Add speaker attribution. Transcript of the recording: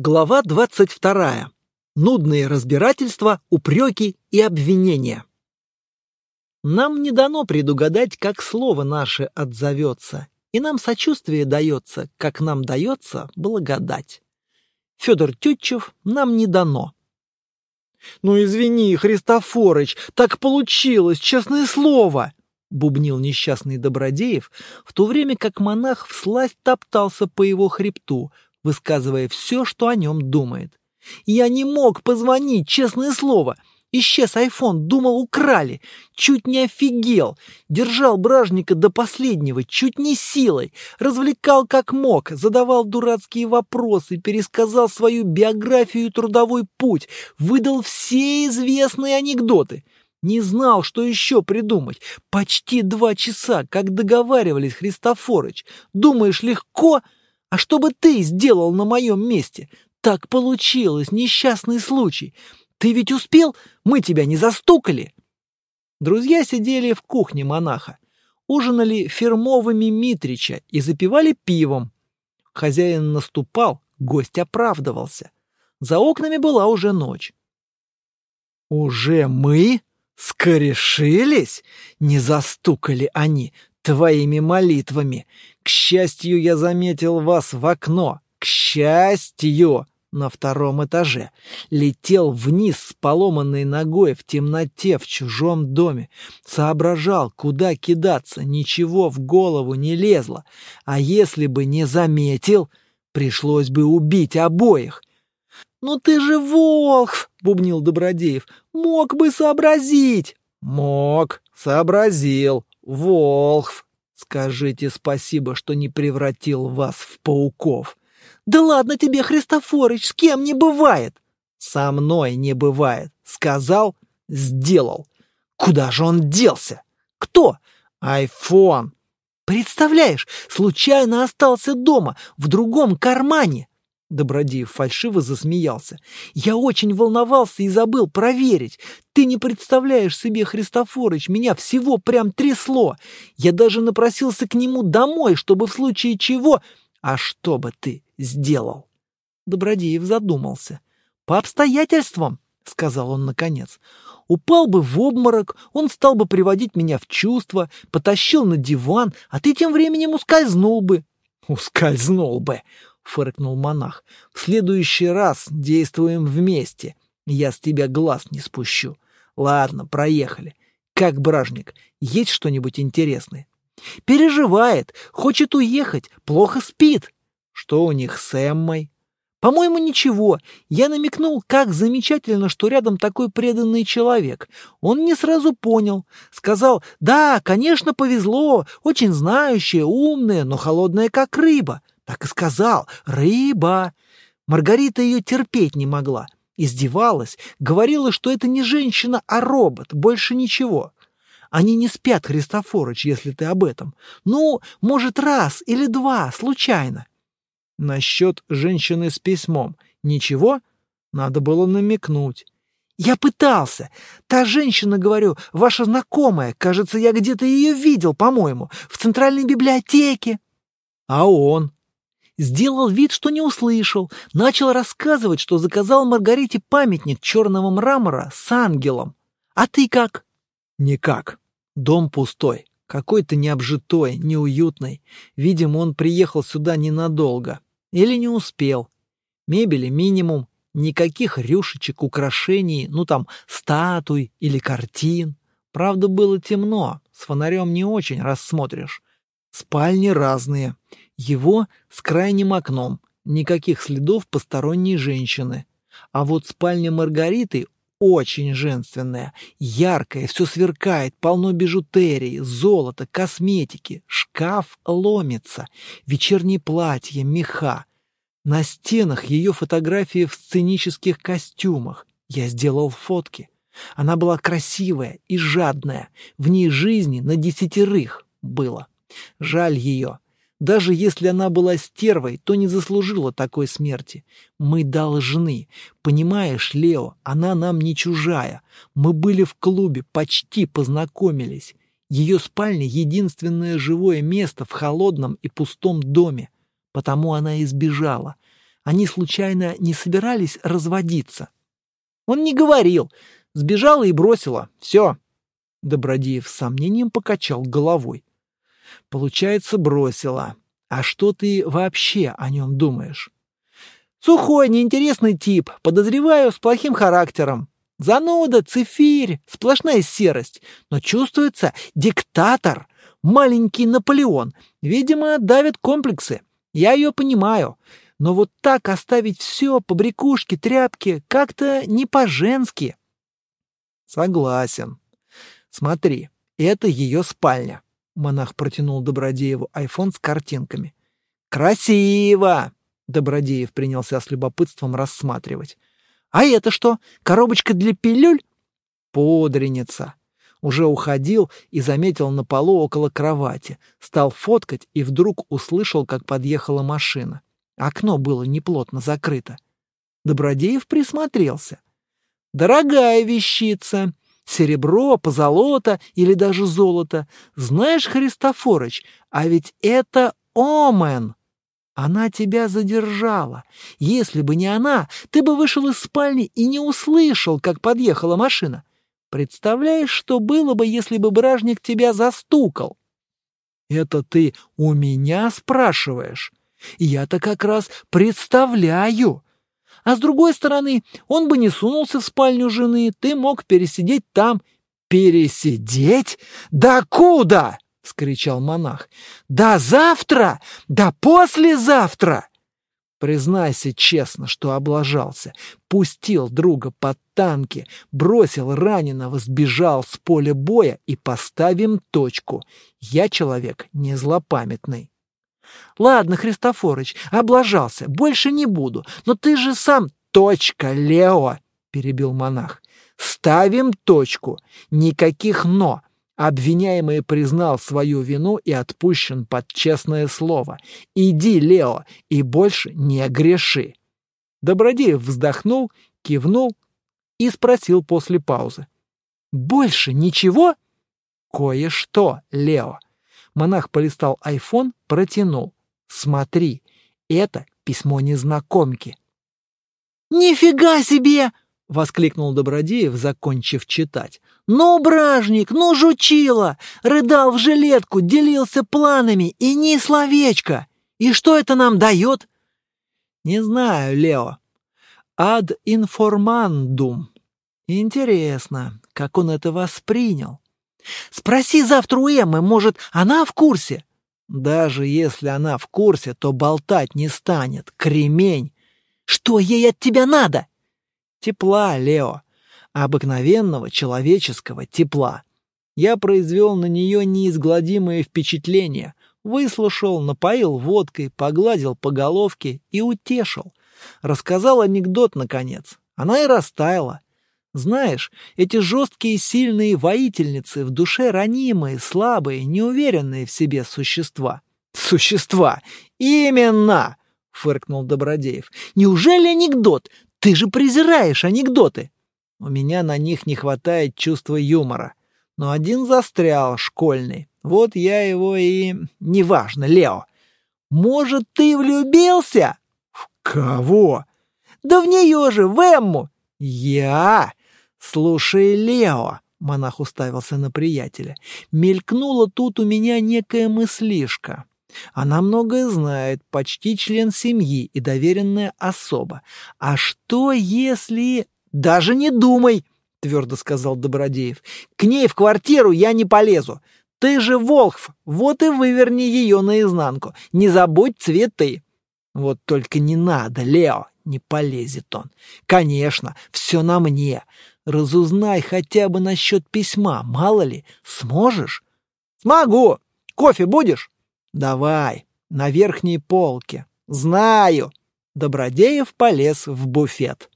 Speaker 1: Глава 22. Нудные разбирательства, упреки и обвинения. Нам не дано предугадать, как слово наше отзовется, и нам сочувствие дается, как нам дается благодать. Федор Тютчев нам не дано. «Ну извини, Христофорыч, так получилось, честное слово!» — бубнил несчастный Добродеев, в то время как монах всласть топтался по его хребту, высказывая все, что о нем думает. «Я не мог позвонить, честное слово. Исчез айфон, думал, украли. Чуть не офигел. Держал бражника до последнего, чуть не силой. Развлекал как мог, задавал дурацкие вопросы, пересказал свою биографию и трудовой путь, выдал все известные анекдоты». Не знал, что еще придумать. Почти два часа, как договаривались, Христофорыч. Думаешь, легко? А что бы ты сделал на моем месте? Так получилось, несчастный случай. Ты ведь успел? Мы тебя не застукали. Друзья сидели в кухне монаха, ужинали фирмовыми Митрича и запивали пивом. Хозяин наступал, гость оправдывался. За окнами была уже ночь. «Уже мы? Скорешились?» Не застукали они твоими молитвами. К счастью, я заметил вас в окно. К счастью! На втором этаже. Летел вниз с поломанной ногой в темноте в чужом доме. Соображал, куда кидаться, ничего в голову не лезло. А если бы не заметил, пришлось бы убить обоих. «Ну ты же волк!» — бубнил Добродеев. «Мог бы сообразить!» «Мог, сообразил, волхв!» Скажите спасибо, что не превратил вас в пауков. Да ладно тебе, Христофорыч, с кем не бывает? Со мной не бывает. Сказал, сделал. Куда же он делся? Кто? Айфон. Представляешь, случайно остался дома, в другом кармане. Добродеев фальшиво засмеялся. «Я очень волновался и забыл проверить. Ты не представляешь себе, Христофорыч, меня всего прям трясло. Я даже напросился к нему домой, чтобы в случае чего... А что бы ты сделал?» Добродеев задумался. «По обстоятельствам», — сказал он наконец. «Упал бы в обморок, он стал бы приводить меня в чувство, потащил на диван, а ты тем временем ускользнул бы». «Ускользнул бы», фыркнул монах. В следующий раз действуем вместе. Я с тебя глаз не спущу. Ладно, проехали. Как бражник, есть что-нибудь интересное? Переживает, хочет уехать, плохо спит. Что у них с Эммой? По-моему, ничего. Я намекнул, как замечательно, что рядом такой преданный человек. Он не сразу понял. Сказал, да, конечно, повезло, очень знающая, умная, но холодная, как рыба. Так и сказал. Рыба. Маргарита ее терпеть не могла. Издевалась, говорила, что это не женщина, а робот, больше ничего. Они не спят, Христофорыч, если ты об этом. Ну, может, раз или два, случайно. Насчет женщины с письмом. Ничего? Надо было намекнуть. Я пытался. Та женщина, говорю, ваша знакомая. Кажется, я где-то ее видел, по-моему, в центральной библиотеке. А он? Сделал вид, что не услышал, начал рассказывать, что заказал Маргарите памятник черного мрамора с ангелом. А ты как? Никак. Дом пустой, какой-то необжитой, неуютный. Видимо, он приехал сюда ненадолго. Или не успел. Мебели минимум, никаких рюшечек, украшений, ну там, статуй или картин. Правда, было темно, с фонарем не очень рассмотришь. Спальни разные. Его с крайним окном, никаких следов посторонней женщины. А вот спальня Маргариты очень женственная, яркая, все сверкает, полно бижутерии, золота, косметики, шкаф ломится, вечернее платье, меха. На стенах ее фотографии в сценических костюмах. Я сделал фотки. Она была красивая и жадная, в ней жизни на десятерых было. Жаль ее. Даже если она была стервой, то не заслужила такой смерти. Мы должны. Понимаешь, Лео, она нам не чужая. Мы были в клубе, почти познакомились. Ее спальня — единственное живое место в холодном и пустом доме. Потому она избежала. Они случайно не собирались разводиться? Он не говорил. Сбежала и бросила. Все. Добродеев с сомнением покачал головой. Получается, бросила. А что ты вообще о нем думаешь? Сухой, неинтересный тип, подозреваю, с плохим характером. Зануда, цифирь, сплошная серость. Но чувствуется диктатор, маленький Наполеон. Видимо, давит комплексы. Я ее понимаю. Но вот так оставить все, побрякушки, тряпки, как-то не по-женски. Согласен. Смотри, это ее спальня. Монах протянул Добродееву айфон с картинками. Красиво! Добродеев принялся с любопытством рассматривать. «А это что? Коробочка для пилюль?» «Пудреница». Уже уходил и заметил на полу около кровати. Стал фоткать и вдруг услышал, как подъехала машина. Окно было неплотно закрыто. Добродеев присмотрелся. «Дорогая вещица. Серебро, позолота или даже золото. Знаешь, Христофорыч, а ведь это Омен!» Она тебя задержала. Если бы не она, ты бы вышел из спальни и не услышал, как подъехала машина. Представляешь, что было бы, если бы бражник тебя застукал? Это ты у меня спрашиваешь? Я-то как раз представляю. А с другой стороны, он бы не сунулся в спальню жены, ты мог пересидеть там. Пересидеть? Да куда? — скричал монах. «Да завтра! Да послезавтра!» Признайся честно, что облажался. Пустил друга под танки, бросил раненого, сбежал с поля боя и поставим точку. Я человек не злопамятный. Ладно, Христофорыч, облажался, больше не буду. Но ты же сам... Точка, Лео, перебил монах. Ставим точку. Никаких «но». Обвиняемый признал свою вину и отпущен под честное слово. «Иди, Лео, и больше не греши». Добродеев вздохнул, кивнул и спросил после паузы. «Больше ничего?» «Кое-что, Лео». Монах полистал айфон, протянул. «Смотри, это письмо незнакомки». «Нифига себе!» — воскликнул Добродеев, закончив читать. «Ну, бражник, ну, жучила! Рыдал в жилетку, делился планами, и ни словечко! И что это нам дает?» «Не знаю, Лео. Ад информандум. Интересно, как он это воспринял. Спроси завтра у Эммы, может, она в курсе?» «Даже если она в курсе, то болтать не станет. Кремень!» «Что ей от тебя надо?» Тепла, Лео. Обыкновенного человеческого тепла. Я произвел на нее неизгладимое впечатление. Выслушал, напоил водкой, погладил по головке и утешил. Рассказал анекдот, наконец. Она и растаяла. Знаешь, эти жесткие сильные воительницы, в душе ранимые, слабые, неуверенные в себе существа. Существа! Именно! — фыркнул Добродеев. «Неужели анекдот? Ты же презираешь анекдоты. У меня на них не хватает чувства юмора. Но один застрял, школьный. Вот я его и... Неважно, Лео. Может, ты влюбился? В кого? Да в нее же, в Эмму. Я? Слушай, Лео, монах уставился на приятеля, мелькнула тут у меня некая мыслишка. Она многое знает, почти член семьи и доверенная особа. А что если... Даже не думай, твердо сказал Добродеев. К ней в квартиру я не полезу. Ты же Волхв, вот и выверни ее наизнанку. Не забудь цветы. Вот только не надо, Лео, не полезет он. Конечно, все на мне. Разузнай хотя бы насчет письма, мало ли, сможешь? Смогу. Кофе будешь? Давай, на верхней полке. Знаю. Добродеев полез в буфет.